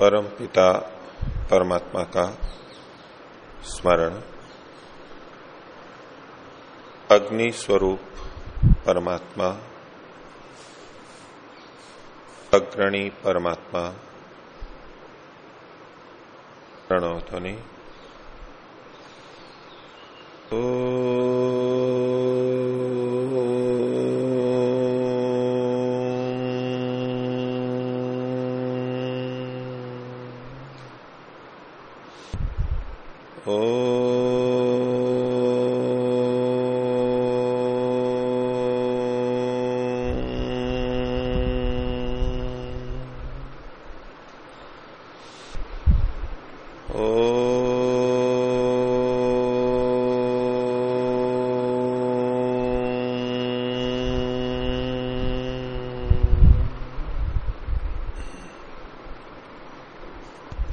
परम पिता परमात्मा का स्मरण। अग्नि स्वरूप परमात्मा। अग्रणी परमात्मा। प्रणवध्वनि तो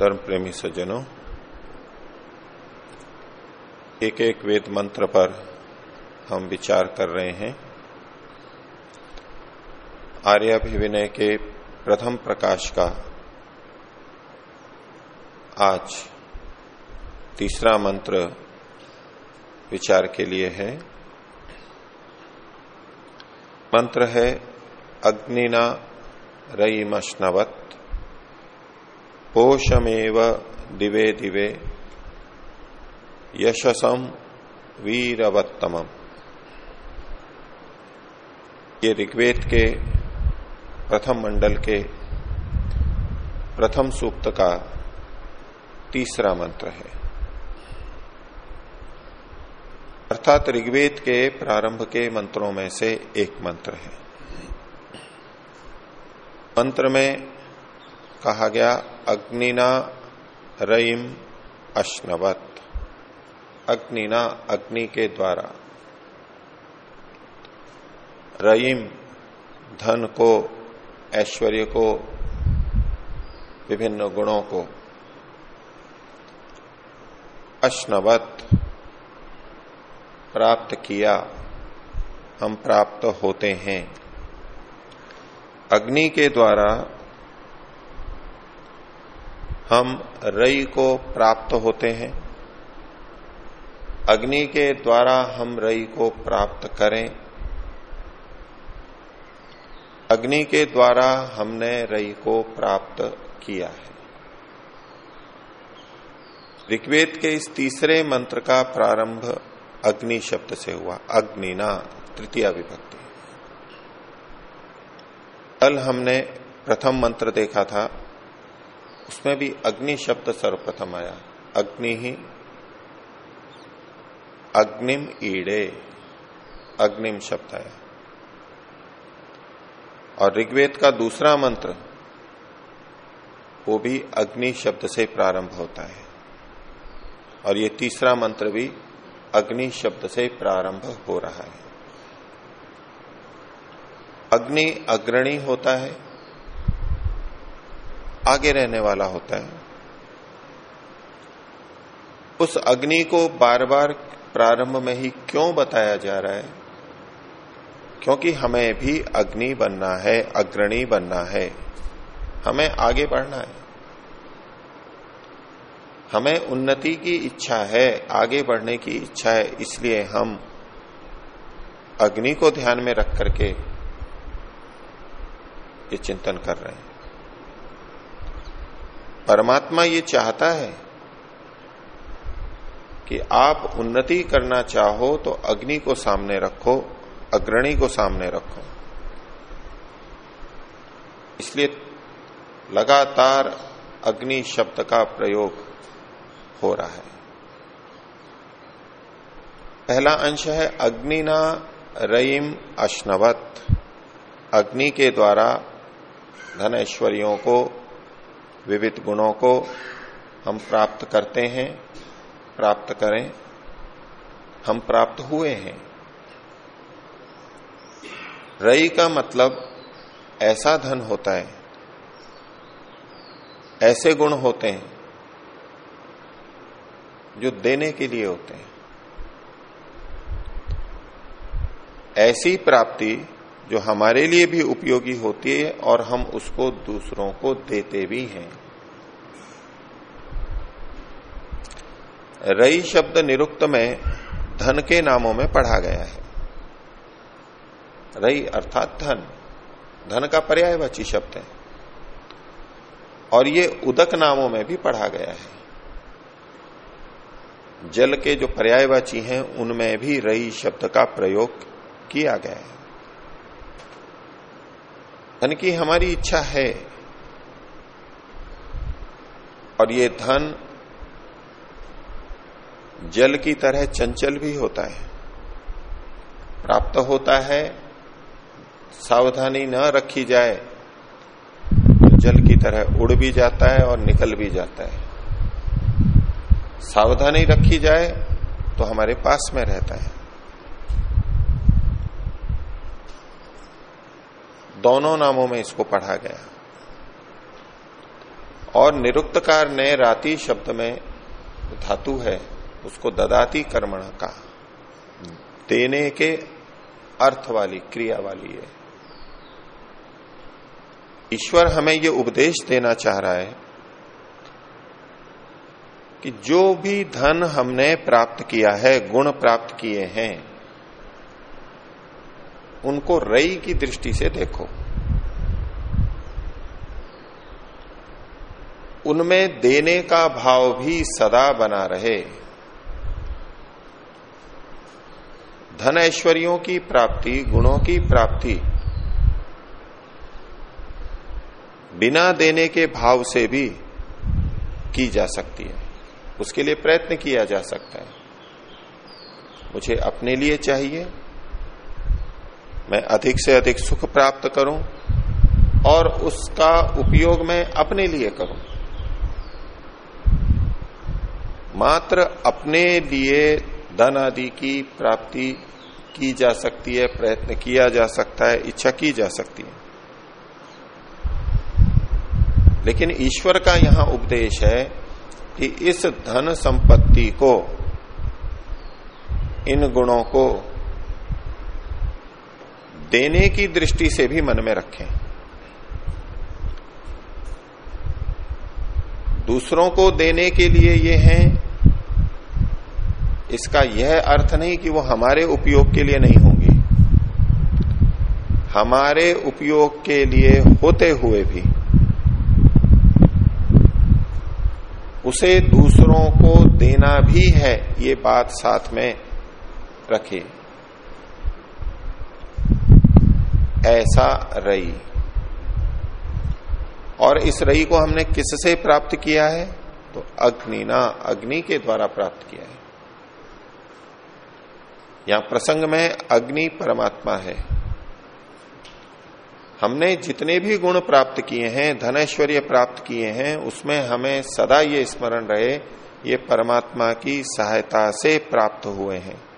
धर्म प्रेमी सज्जनों एक एक वेद मंत्र पर हम विचार कर रहे हैं। आर्याभिविनय के प्रथम प्रकाश का आज तीसरा मंत्र विचार के लिए है। मंत्र है, अग्निना रईमश्नवत पोषमेव दिवे दिवे। यशसम वीरवत्तम ये ऋग्वेद के प्रथम मंडल के प्रथम सूक्त का तीसरा मंत्र है। अर्थात ऋग्वेद के प्रारंभ के मंत्रों में से एक मंत्र है। मंत्र में कहा गया, अग्निना रईम अश्नवत। अग्निना अग्नि के द्वारा। रईम धन को, ऐश्वर्य को, विभिन्न गुणों को। अश्नवत प्राप्त किया, हम प्राप्त होते हैं। अग्नि के द्वारा हम रई को प्राप्त होते हैं। अग्नि के द्वारा हम रई को प्राप्त करें। अग्नि के द्वारा हमने रई को प्राप्त किया है। ऋग्वेद के इस तीसरे मंत्र का प्रारंभ अग्नि शब्द से हुआ। अग्निना, तृतीय विभक्ति। कल हमने प्रथम मंत्र देखा था। उसमें भी अग्नि शब्द सर्वप्रथम आया। अग्नि ही, अग्निम ईड़े, अग्निम शब्द आया। और ऋग्वेद का दूसरा मंत्र, वो भी अग्नि शब्द से प्रारंभ होता है। और ये तीसरा मंत्र भी अग्नि शब्द से प्रारंभ हो रहा है। अग्नि अग्रणी होता है आगे रहने वाला होता है। उस अग्नि को बार बार प्रारंभ में ही क्यों बताया जा रहा है? क्योंकि हमें भी अग्नि बनना है, अग्रणी बनना है। हमें आगे बढ़ना है। हमें उन्नति की इच्छा है, आगे बढ़ने की इच्छा है, इसलिए हम अग्नि को ध्यान में रख करके ये चिंतन कर रहे हैं। परमात्मा ये चाहता है कि आप उन्नति करना चाहो तो अग्नि को सामने रखो, अग्रणी को सामने रखो। इसलिए लगातार अग्नि शब्द का प्रयोग हो रहा है। पहला अंश है, अग्निना रईम अश्नवत। अग्नि के द्वारा धन ऐश्वर्यों को विविध गुणों को हम प्राप्त करते हैं, प्राप्त करें, हम प्राप्त हुए हैं। रई का मतलब ऐसा धन होता है, ऐसे गुण होते हैं जो देने के लिए होते हैं। ऐसी प्राप्ति जो हमारे लिए भी उपयोगी होती है और हम उसको दूसरों को देते भी हैं। रई शब्द निरुक्त में धन के नामों में पढ़ा गया है। रई अर्थात धन। धन का पर्यायवाची शब्द है। और ये उदक नामों में भी पढ़ा गया है। जल के जो पर्यायवाची हैं, उनमें भी रई शब्द का प्रयोग किया गया है। धन की हमारी इच्छा है। और ये धन जल की तरह चंचल भी होता है। प्राप्त होता है, सावधानी न रखी जाए तो जल की तरह उड़ भी जाता है और निकल भी जाता है। सावधानी रखी जाए तो हमारे पास में रहता है। दोनों नामों में इसको पढ़ा गया। और निरुक्तकार ने राति शब्द में धातु है, उसको ददाती कर्मण का देने के अर्थ वाली, क्रिया वाली है। ईश्वर हमें ये उपदेश देना चाह रहा है कि जो भी धन हमने प्राप्त किया है, गुण प्राप्त किए हैं उनको रई की दृष्टि से देखो। उनमें देने का भाव भी सदा बना रहे। धन ऐश्वर्यों की प्राप्ति, गुणों की प्राप्ति। बिना देने के भाव से भी की जा सकती है। उसके लिए प्रयत्न किया जा सकता है। मुझे अपने लिए चाहिए। मैं अधिक से अधिक सुख प्राप्त करूँ और उसका उपयोग मैं अपने लिए करूँ। मात्र अपने लिए धन आदि की प्राप्ति की जा सकती है, प्रयत्न किया जा सकता है, इच्छा की जा सकती है। लेकिन ईश्वर का यहाँ उपदेश है कि इस धन संपत्ति को, इन गुणों को देने की दृष्टि से भी मन में रखें। दूसरों को देने के लिए ये हैं, इसका यह अर्थ नहीं कि वो हमारे उपयोग के लिए नहीं होंगे। हमारे उपयोग के लिए होते हुए भी, उसे दूसरों को देना भी है, ये बात साथ में रखे। ऐसा रई और इस रई को हमने किससे प्राप्त किया है? तो अग्नि ना, अग्नि के द्वारा प्राप्त किया है। यहाँ प्रसंग में अग्नि परमात्मा है। हमने जितने भी गुण प्राप्त किए हैं, धनैश्वर्य प्राप्त किए हैं, उसमें हमें सदा ये स्मरण रहे, ये परमात्मा की सहायता से प्राप्त हुए हैं।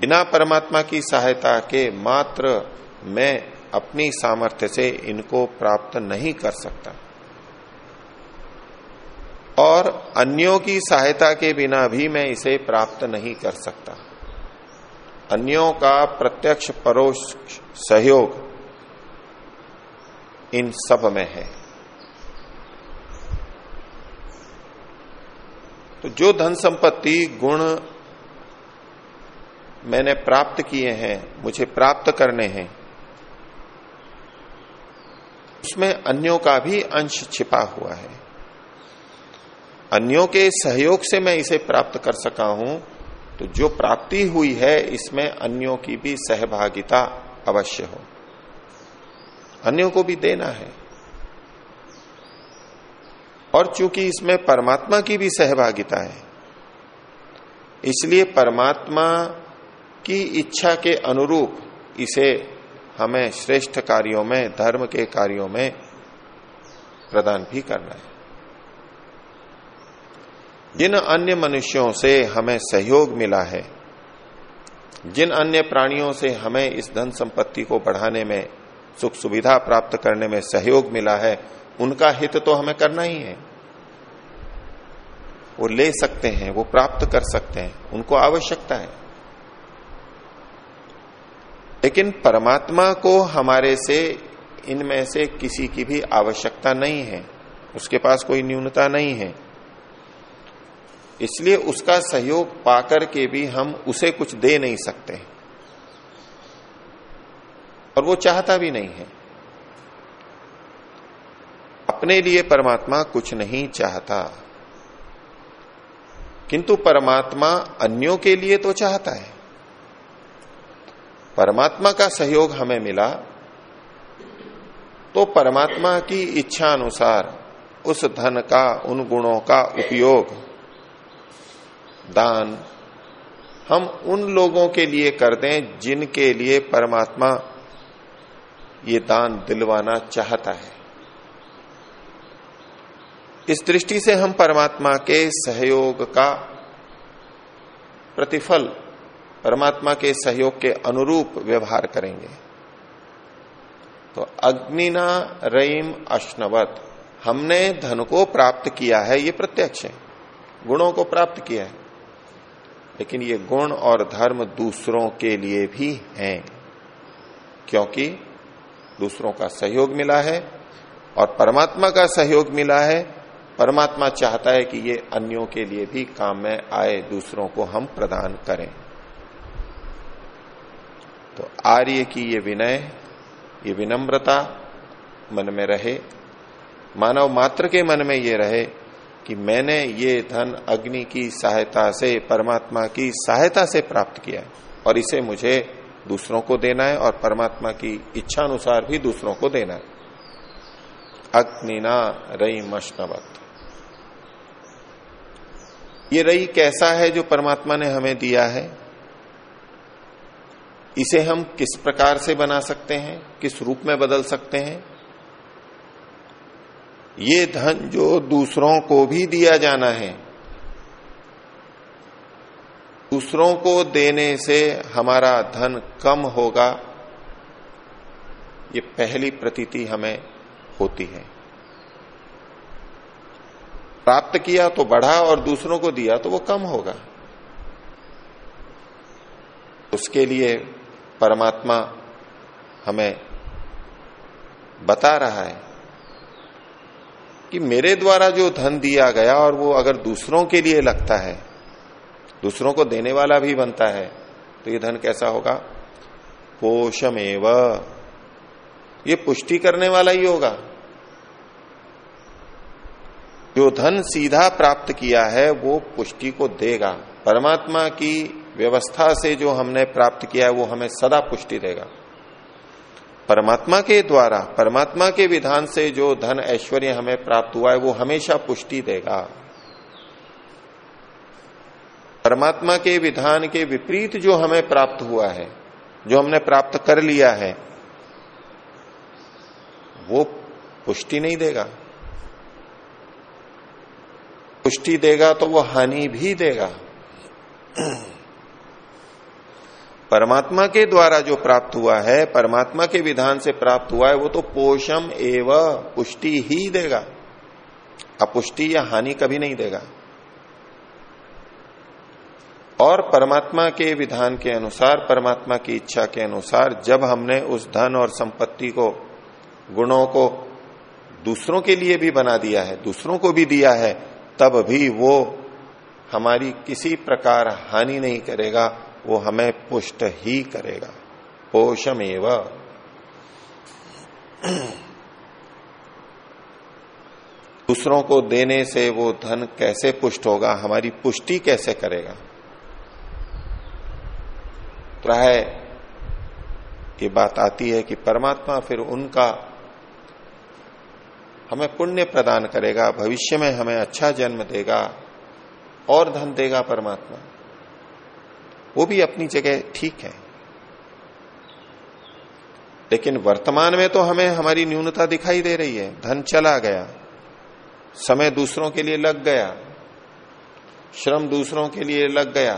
बिना परमात्मा की सहायता के मात्र मैं अपनी सामर्थ्य से इनको प्राप्त नहीं कर सकता। और अन्यों की सहायता के बिना भी मैं इसे प्राप्त नहीं कर सकता। अन्यों का प्रत्यक्ष परोक्ष सहयोग इन सब में है। तो जो धन संपत्ति, गुण मैंने प्राप्त किए हैं, मुझे प्राप्त करने हैं। उसमें अन्यों का भी अंश छिपा हुआ है। अन्यों के सहयोग से मैं इसे प्राप्त कर सका हूँ तो जो प्राप्ति हुई है, इसमें अन्यों की भी सहभागिता अवश्य हो। अन्यों को भी देना है। और चूँकि इसमें परमात्मा की भी सहभागिता है, इसलिए परमात्मा की इच्छा के अनुरूप इसे हमें श्रेष्ठ कार्यों में, धर्म के कार्यों में प्रदान भी करना है। जिन अन्य मनुष्यों से हमें सहयोग मिला है, जिन अन्य प्राणियों से हमें इस धन संपत्ति को बढ़ाने में, सुख सुविधा प्राप्त करने में सहयोग मिला है, उनका हित तो हमें करना ही है। वो ले सकते हैं, वो प्राप्त कर सकते हैं, उनको आवश्यकता है। लेकिन परमात्मा को हमारे से, इनमें से किसी की भी आवश्यकता नहीं है। उसके पास कोई न्यूनता नहीं है। इसलिए उसका सहयोग पाकर के भी हम उसे कुछ दे नहीं सकते और वो चाहता भी नहीं है। अपने लिए परमात्मा कुछ नहीं चाहता। किंतु परमात्मा अन्यों के लिए तो चाहता है। परमात्मा का सहयोग हमें मिला तो परमात्मा की इच्छा अनुसार उस धन का, उन गुणों का उपयोग, दान, हम उन लोगों के लिए कर दें जिनके लिए परमात्मा ये दान दिलवाना चाहता है। इस दृष्टि से हम परमात्मा के सहयोग का प्रतिफल परमात्मा के सहयोग के अनुरूप व्यवहार करेंगे। तो अग्निना रईम अश्नवत, हमने धन को प्राप्त किया है, ये प्रत्यक्ष है। गुणों को प्राप्त किया है। लेकिन ये गुण और धर्म दूसरों के लिए भी हैं, क्योंकि दूसरों का सहयोग मिला है और परमात्मा का सहयोग मिला है। परमात्मा चाहता है कि ये अन्यों के लिए भी काम में आए, दूसरों को हम प्रदान करें। तो आर्य की ये विनय, ये विनम्रता मन में रहे। मानव मात्र के मन में ये रहे कि मैंने ये धन अग्नि की सहायता से, परमात्मा की सहायता से प्राप्त किया और इसे मुझे दूसरों को देना है और परमात्मा की इच्छा अनुसार भी दूसरों को देना है। अग्निना रई मशनवत ये रई कैसा है जो परमात्मा ने हमें दिया है? इसे हम किस प्रकार से बना सकते हैं? किस रूप में बदल सकते हैं? ये धन जो दूसरों को भी दिया जाना है, दूसरों को देने से हमारा धन कम होगा। ये पहली प्रतीति हमें होती है। प्राप्त किया तो बढ़ा और दूसरों को दिया तो वो कम होगा। उसके लिए परमात्मा हमें बता रहा है कि मेरे द्वारा जो धन दिया गया और वो अगर दूसरों के लिए लगता है, दूसरों को देने वाला भी बनता है तो ये धन कैसा होगा? पोषमेव। ये पुष्टि करने वाला ही होगा। जो धन सीधा प्राप्त किया है, वो पुष्टि को देगा। परमात्मा की व्यवस्था से जो हमने प्राप्त किया है, वो हमें सदा पुष्टि देगा। परमात्मा के द्वारा, परमात्मा के विधान से जो धन ऐश्वर्य हमें प्राप्त हुआ है, वो हमेशा पुष्टि देगा। परमात्मा के विधान के विपरीत जो हमें प्राप्त हुआ है, जो हमने प्राप्त कर लिया है, वो पुष्टि नहीं देगा। पुष्टि देगा तो वो हानि भी देगा। परमात्मा के द्वारा जो प्राप्त हुआ है, परमात्मा के विधान से प्राप्त हुआ है, वो तो पोषम एव पुष्टि ही देगा। अपुष्टि या हानि कभी नहीं देगा। और परमात्मा के विधान के अनुसार, परमात्मा की इच्छा के अनुसार, जब हमने उस धन और संपत्ति को, गुणों को दूसरों के लिए भी बना दिया है, दूसरों को भी दिया है, तब भी वो हमारी किसी प्रकार हानि नहीं करेगा। वो हमें पुष्ट ही करेगा। पोषमेव। दूसरों को देने से वो धन कैसे पुष्ट होगा, हमारी पुष्टि कैसे करेगा? प्राय ये बात आती है कि परमात्मा फिर उनका हमें पुण्य प्रदान करेगा, भविष्य में हमें अच्छा जन्म देगा और धन देगा परमात्मा। वो भी अपनी जगह ठीक है। लेकिन वर्तमान में तो हमें हमारी न्यूनता दिखाई दे रही है। धन चला गया। समय दूसरों के लिए लग गया। श्रम दूसरों के लिए लग गया।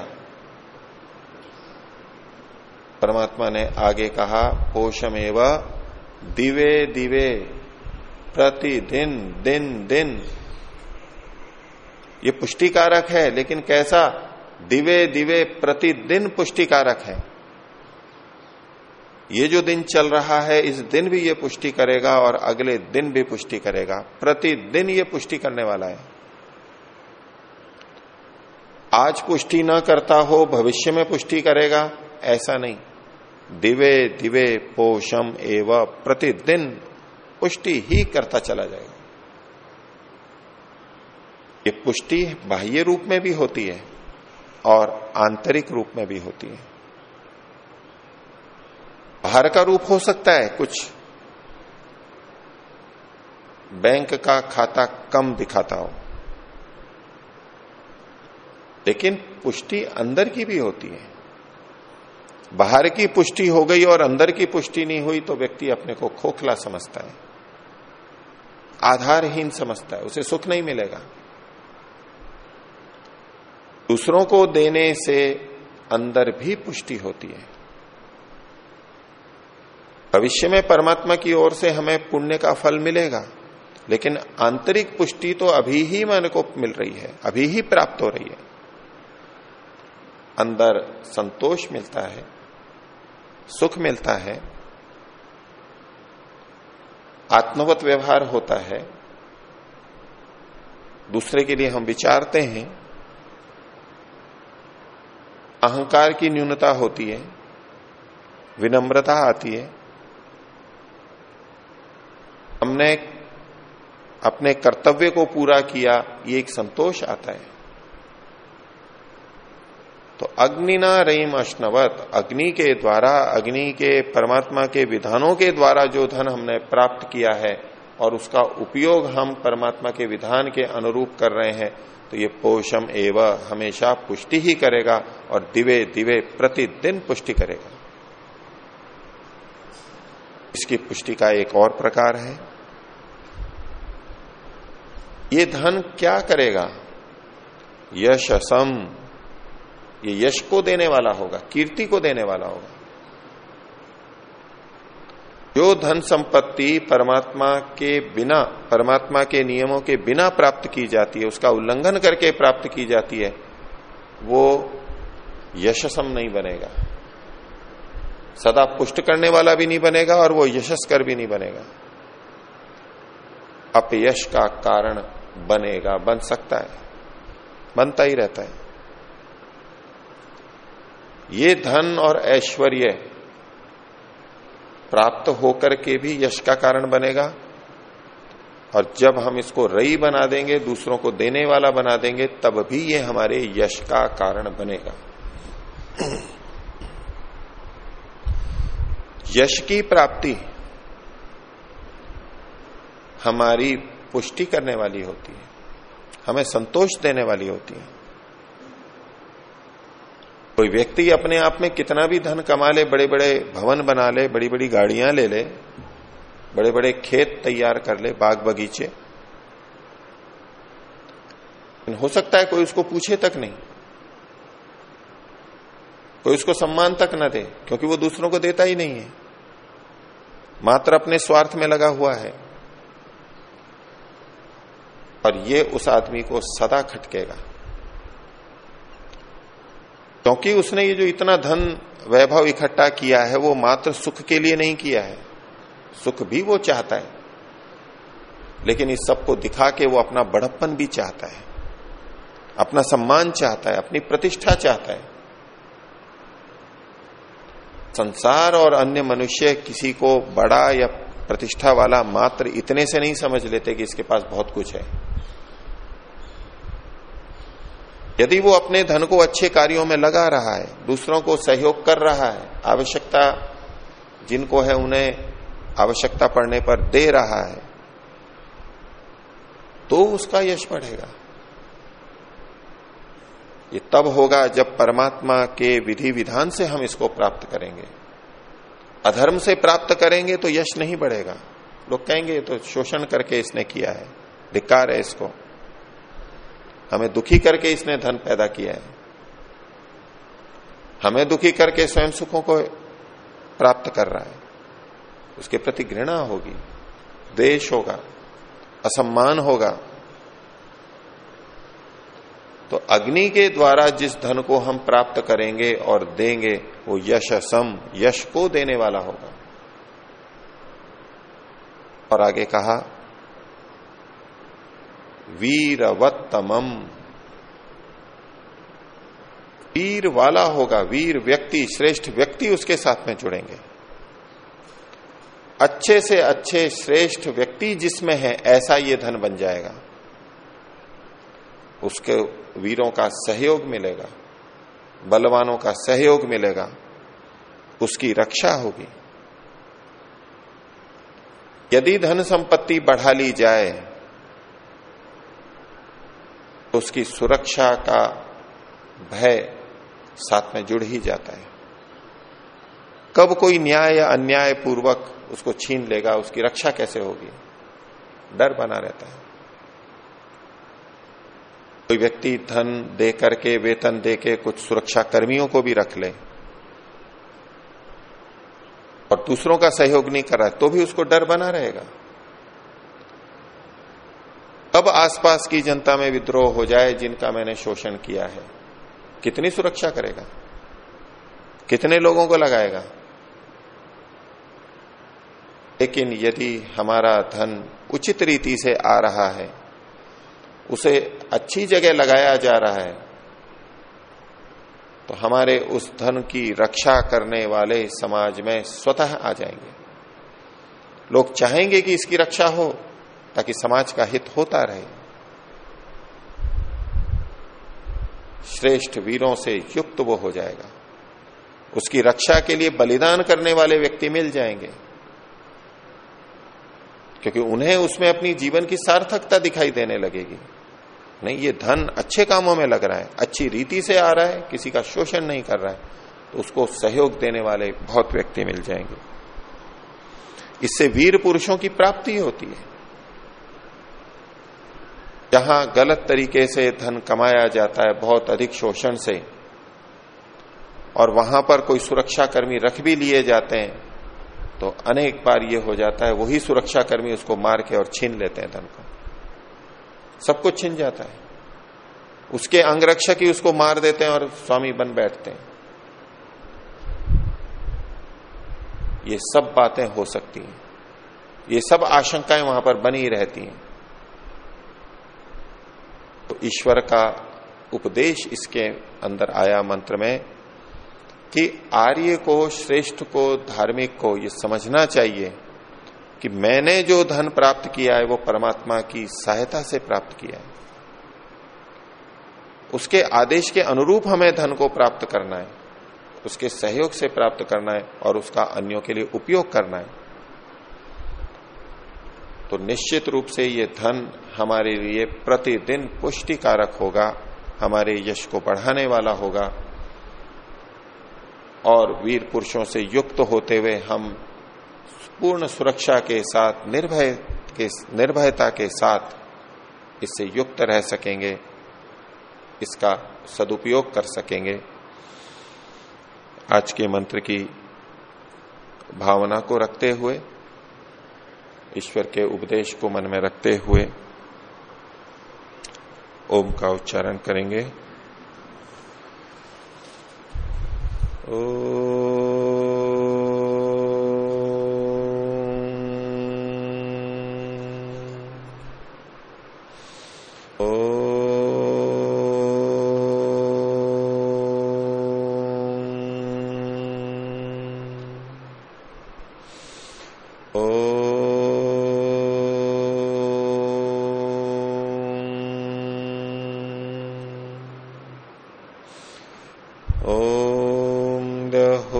परमात्मा ने आगे कहा, पोषमेव दिवे दिवे, प्रतिदिन दिन दिन। ये पुष्टिकारक है, लेकिन कैसा? दिवे दिवे प्रतिदिन पुष्टिकारक है। ये जो दिन चल रहा है, इस दिन भी ये पुष्टि करेगा और अगले दिन भी पुष्टि करेगा। प्रतिदिन ये पुष्टि करने वाला है। आज पुष्टि न करता हो, भविष्य में पुष्टि करेगा, ऐसा नहीं। दिवे दिवे पोषम एवं प्रतिदिन पुष्टि ही करता चला जाएगा। ये पुष्टि बाह्य रूप में भी होती है। और आंतरिक रूप में भी होती है। बाहर का रूप हो सकता है, कुछ बैंक का खाता कम दिखाता हो। लेकिन पुष्टि अंदर की भी होती है। बाहर की पुष्टि हो गई और अंदर की पुष्टि नहीं हुई तो व्यक्ति अपने को खोखला समझता है। आधारहीन समझता है, उसे सुख नहीं मिलेगा। दूसरों को देने से अंदर भी पुष्टि होती है। भविष्य में परमात्मा की ओर से हमें पुण्य का फल मिलेगा, लेकिन आंतरिक पुष्टि तो अभी ही मन को मिल रही है, अभी ही प्राप्त हो रही है। अंदर संतोष मिलता है, सुख मिलता है, आत्मवत व्यवहार होता है, दूसरे के लिए हम विचारते हैं अहंकार की न्यूनता होती है, विनम्रता आती है। हमने अपने कर्तव्य को पूरा किया, ये एक संतोष आता है। तो अग्नि अग्निना रईम अश्नवत, अग्नि के द्वारा, अग्नि के परमात्मा के विधानों के द्वारा जो धन हमने प्राप्त किया है और उसका उपयोग हम परमात्मा के विधान के अनुरूप कर रहे हैं तो ये पोषम एव हमेशा पुष्टि ही करेगा और दिवे दिवे प्रतिदिन पुष्टि करेगा। इसकी पुष्टि का एक और प्रकार है। ये धन क्या करेगा? यश असम ये यश को देने वाला होगा, कीर्ति को देने वाला होगा। जो धन संपत्ति परमात्मा के बिना, परमात्मा के नियमों के बिना प्राप्त की जाती है, उसका उल्लंघन करके प्राप्त की जाती है, वो यशसम नहीं बनेगा। सदा पुष्ट करने वाला भी नहीं बनेगा और वो यशस्कर भी नहीं बनेगा। अपयश का कारण बनेगा, बन सकता है, बनता ही रहता है। ये धन और ऐश्वर्य प्राप्त होकर के भी यश का कारण बनेगा। और जब हम इसको रई बना देंगे, दूसरों को देने वाला बना देंगे, तब भी ये हमारे यश का कारण बनेगा। यश की प्राप्ति हमारी पुष्टि करने वाली होती है, हमें संतोष देने वाली होती है। कोई व्यक्ति अपने आप में कितना भी धन कमा ले बड़े बड़े भवन बना ले बड़ी बड़ी गाड़ियाँ ले ले बड़े बड़े खेत तैयार कर ले, बाग बगीचे। हो सकता है कोई उसको पूछे तक नहीं। कोई उसको सम्मान तक ना दे, क्योंकि वो दूसरों को देता ही नहीं है। मात्र अपने स्वार्थ में लगा हुआ है। और ये उस आदमी को सदा खटकेगा। क्योंकि उसने ये जो इतना धन वैभव इकट्ठा किया है, वो मात्र सुख के लिए नहीं किया है। सुख भी वो चाहता है, लेकिन इस सबको दिखा के वो अपना बड़प्पन भी चाहता है, अपना सम्मान चाहता है, अपनी प्रतिष्ठा चाहता है। संसार और अन्य मनुष्य किसी को बड़ा या प्रतिष्ठा वाला मात्र इतने से नहीं समझ लेते कि इसके पास बहुत कुछ है। यदि वो अपने धन को अच्छे कार्यों में लगा रहा है, दूसरों को सहयोग कर रहा है, आवश्यकता जिनको है उन्हें आवश्यकता पड़ने पर दे रहा है तो उसका यश बढ़ेगा। ये तब होगा जब परमात्मा के विधि विधान से हम इसको प्राप्त करेंगे। अधर्म से प्राप्त करेंगे तो यश नहीं बढ़ेगा। लोग कहेंगे तो शोषण करके इसने किया है, धिक्कार है इसको। हमें दुखी करके इसने धन पैदा किया है। हमें दुखी करके स्वयं सुखों को प्राप्त कर रहा है। उसके प्रति घृणा होगी देश होगा, असम्मान होगा। तो अग्नि के द्वारा जिस धन को हम प्राप्त करेंगे और देंगे, वो यश सम यश को देने वाला होगा। और आगे कहा वीरवत्तमम। वीर वाला होगा, वीर व्यक्ति, श्रेष्ठ व्यक्ति उसके साथ में जुड़ेंगे। अच्छे से अच्छे श्रेष्ठ व्यक्ति जिसमें है, ऐसा ये धन बन जाएगा। उसके वीरों का सहयोग मिलेगा, बलवानों का सहयोग मिलेगा, उसकी रक्षा होगी। यदि धन संपत्ति बढ़ा ली जाए उसकी सुरक्षा का भय साथ में जुड़ ही जाता है। कब कोई न्याय या अन्याय पूर्वक उसको छीन लेगा, उसकी रक्षा कैसे होगी? डर बना रहता है। कोई व्यक्ति धन दे करके, वेतन दे के कुछ सुरक्षा कर्मियों को भी रख ले और दूसरों का सहयोग नहीं कर रहा है तो भी उसको डर बना रहेगा। अब आसपास की जनता में विद्रोह हो जाए जिनका मैंने शोषण किया है, कितनी सुरक्षा करेगा? कितने लोगों को लगाएगा? लेकिन यदि हमारा धन उचित रीति से आ रहा है, उसे अच्छी जगह लगाया जा रहा है तो हमारे उस धन की रक्षा करने वाले समाज में स्वतः आ जाएँगे। लोग चाहेंगे कि इसकी रक्षा हो ताकि समाज का हित होता रहे। श्रेष्ठ वीरों से युक्त वो हो जाएगा। उसकी रक्षा के लिए बलिदान करने वाले व्यक्ति मिल जाएँगे। क्योंकि उन्हें उसमें अपनी जीवन की सार्थकता दिखाई देने लगेगी। नहीं, ये धन अच्छे कामों में लग रहा है। अच्छी रीति से आ रहा है, किसी का शोषण नहीं कर रहा है। तो उसको सहयोग देने वाले बहुत व्यक्ति मिल जाएँगे। इससे वीर पुरुषों की प्राप्ति होती है। जहाँ गलत तरीके से धन कमाया जाता है, बहुत अधिक शोषण से। और वहाँ पर कोई सुरक्षाकर्मी रख भी लिए जाते हैं तो अनेक बार ये हो जाता है, वही सुरक्षाकर्मी उसको मार के और छीन लेते हैं धन को। सब कुछ छिन जाता है। उसके अंगरक्षक ही उसको मार देते हैं और स्वामी बन बैठते हैं। ये सब बातें हो सकती हैं। ये सब आशंकाएँ वहाँ पर बनी रहती हैं। तो ईश्वर का उपदेश इसके अंदर आया मंत्र में कि आर्य को, श्रेष्ठ को, धार्मिक को ये समझना चाहिए कि मैंने जो धन प्राप्त किया है वो परमात्मा की सहायता से प्राप्त किया है। उसके आदेश के अनुरूप हमें धन को प्राप्त करना है, उसके सहयोग से प्राप्त करना है और उसका अन्यों के लिए उपयोग करना है। तो निश्चित रूप से ये धन हमारे लिए प्रतिदिन पुष्टिकारक होगा, हमारे यश को बढ़ाने वाला होगा। और वीर पुरुषों से युक्त होते हुए हम पूर्ण सुरक्षा के साथ, निर्भय के, निर्भयता के साथ इससे युक्त रह सकेंगे, इसका सदुपयोग कर सकेंगे। आज के मंत्र की भावना को रखते हुए ईश्वर के उपदेश को मन में रखते हुए ओम का उच्चारण करेंगे। ओ